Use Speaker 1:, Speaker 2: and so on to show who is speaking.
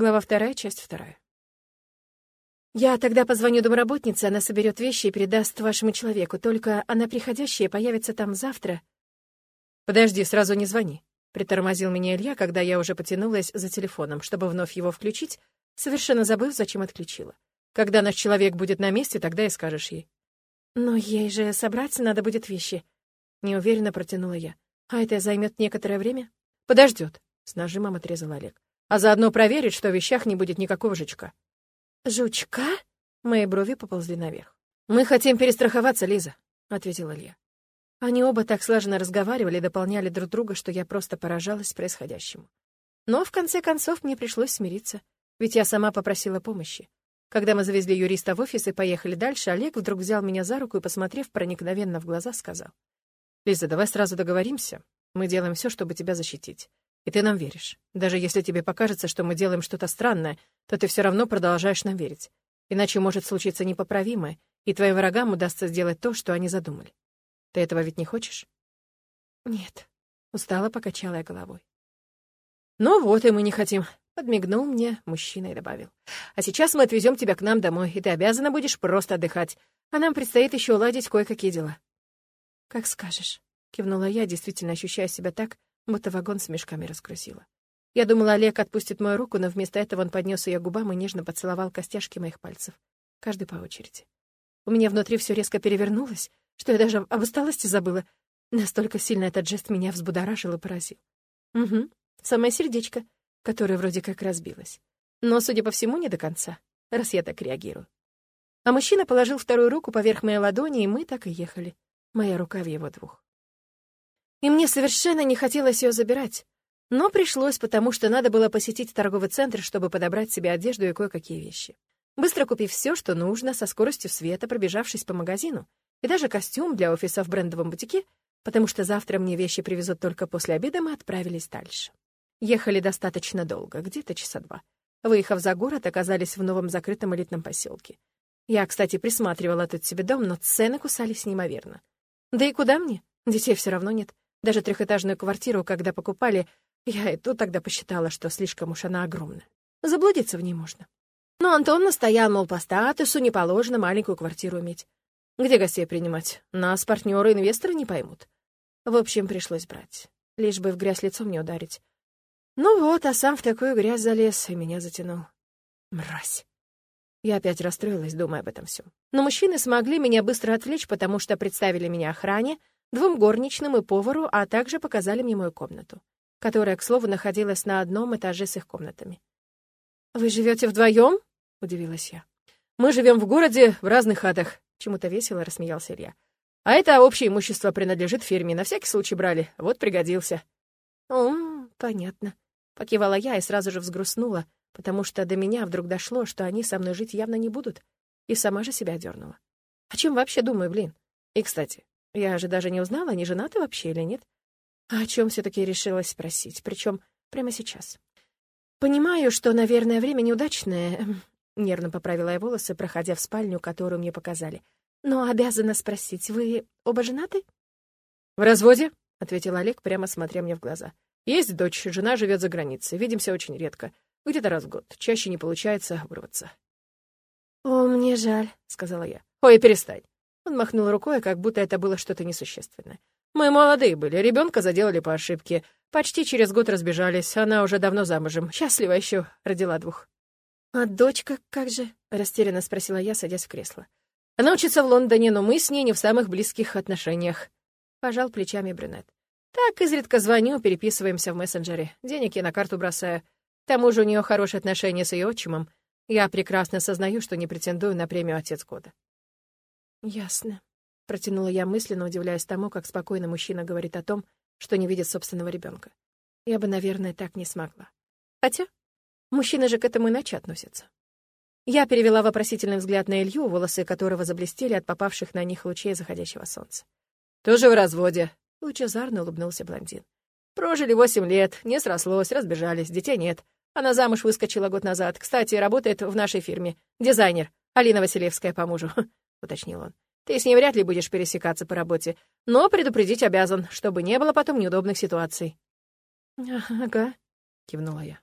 Speaker 1: Глава вторая, часть вторая. Я тогда позвоню домработнице, она соберет вещи и передаст вашему человеку, только она приходящая появится там завтра. Подожди, сразу не звони. Притормозил меня Илья, когда я уже потянулась за телефоном, чтобы вновь его включить, совершенно забыв, зачем отключила. Когда наш человек будет на месте, тогда и скажешь ей. Но ей же собрать надо будет вещи. Неуверенно протянула я. А это займет некоторое время? Подождет, с нажимом отрезал Олег. А заодно проверить, что в вещах не будет никакого жучка. «Жучка?» Мои брови поползли наверх. «Мы хотим перестраховаться, Лиза», — ответил Илья. Они оба так слаженно разговаривали, дополняли друг друга, что я просто поражалась происходящему. Но, в конце концов, мне пришлось смириться, ведь я сама попросила помощи. Когда мы завезли юриста в офис и поехали дальше, Олег вдруг взял меня за руку и, посмотрев проникновенно в глаза, сказал. «Лиза, давай сразу договоримся. Мы делаем все, чтобы тебя защитить. И ты нам веришь. Даже если тебе покажется, что мы делаем что-то странное, то ты все равно продолжаешь нам верить. Иначе может случиться непоправимое, и твоим врагам удастся сделать то, что они задумали. Ты этого ведь не хочешь? Нет. Устало покачала я головой. Ну вот и мы не хотим. Подмигнул мне мужчина и добавил. А сейчас мы отвезем тебя к нам домой, и ты обязана будешь просто отдыхать. А нам предстоит еще уладить кое-какие дела. Как скажешь. Кивнула я, действительно ощущая себя так, будто вагон с мешками раскрутила. Я думала, Олег отпустит мою руку, но вместо этого он поднес ее губам и нежно поцеловал костяшки моих пальцев, каждый по очереди. У меня внутри все резко перевернулось, что я даже об усталости забыла. Настолько сильно этот жест меня взбудоражил и поразил. Угу, самое сердечко, которое вроде как разбилось. Но, судя по всему, не до конца, раз я так реагирую. А мужчина положил вторую руку поверх моей ладони, и мы так и ехали. Моя рука в его двух. И мне совершенно не хотелось ее забирать. Но пришлось, потому что надо было посетить торговый центр, чтобы подобрать себе одежду и кое-какие вещи. Быстро купив все, что нужно, со скоростью света, пробежавшись по магазину, и даже костюм для офиса в брендовом бутике, потому что завтра мне вещи привезут только после обеда, мы отправились дальше. Ехали достаточно долго, где-то часа два. Выехав за город, оказались в новом закрытом элитном поселке. Я, кстати, присматривала тут себе дом, но цены кусались неимоверно. Да и куда мне? Детей все равно нет. Даже трехэтажную квартиру, когда покупали, я и то тогда посчитала, что слишком уж она огромная. Заблудиться в ней можно. Но Антон настоял, мол, по статусу не положено маленькую квартиру иметь. Где гостей принимать? Нас партнеры инвесторы не поймут. В общем, пришлось брать. Лишь бы в грязь лицом не ударить. Ну вот, а сам в такую грязь залез и меня затянул. Мразь. Я опять расстроилась, думая об этом всем. Но мужчины смогли меня быстро отвлечь, потому что представили меня охране, двум горничным и повару, а также показали мне мою комнату, которая, к слову, находилась на одном этаже с их комнатами. «Вы живете вдвоем?» — удивилась я. «Мы живем в городе, в разных хатах», — чему-то весело рассмеялся Илья. «А это общее имущество принадлежит фирме, на всякий случай брали, вот пригодился». «О, понятно», — покивала я и сразу же взгрустнула, потому что до меня вдруг дошло, что они со мной жить явно не будут, и сама же себя дернула. О чем вообще думаю, блин? И, кстати, я же даже не узнала, не женаты вообще или нет. А о чем все-таки решилась спросить, причем прямо сейчас. Понимаю, что, наверное, время неудачное. Эм, нервно поправила я волосы, проходя в спальню, которую мне показали. Но обязана спросить, вы оба женаты? В разводе, ответил Олег, прямо смотря мне в глаза. Есть дочь, жена живет за границей. Видимся очень редко. Где-то раз в год. Чаще не получается вырваться. «О, мне жаль», — сказала я. «Ой, перестань. Он махнул рукой, как будто это было что-то несущественное. «Мы молодые были, ребенка заделали по ошибке. Почти через год разбежались, она уже давно замужем. Счастлива еще, родила двух». «А дочка как же?» — растерянно спросила я, садясь в кресло. «Она учится в Лондоне, но мы с ней не в самых близких отношениях». Пожал плечами брюнет. «Так, изредка звоню, переписываемся в мессенджере. Денег я на карту бросаю. К тому же у нее хорошие отношения с ее отчимом. Я прекрасно сознаю, что не претендую на премию «Отец года». «Ясно», — протянула я мысленно, удивляясь тому, как спокойно мужчина говорит о том, что не видит собственного ребенка. Я бы, наверное, так не смогла. Хотя мужчины же к этому иначе относятся. Я перевела вопросительный взгляд на Илью, волосы которого заблестели от попавших на них лучей заходящего солнца. «Тоже в разводе», — лучезарно улыбнулся блондин. «Прожили восемь лет, не срослось, разбежались, детей нет. Она замуж выскочила год назад. Кстати, работает в нашей фирме. Дизайнер. Алина Василевская по мужу. — уточнил он. «Ты с ней вряд ли будешь пересекаться по работе, но предупредить обязан, чтобы не было потом неудобных ситуаций». «Ага», — кивнула я.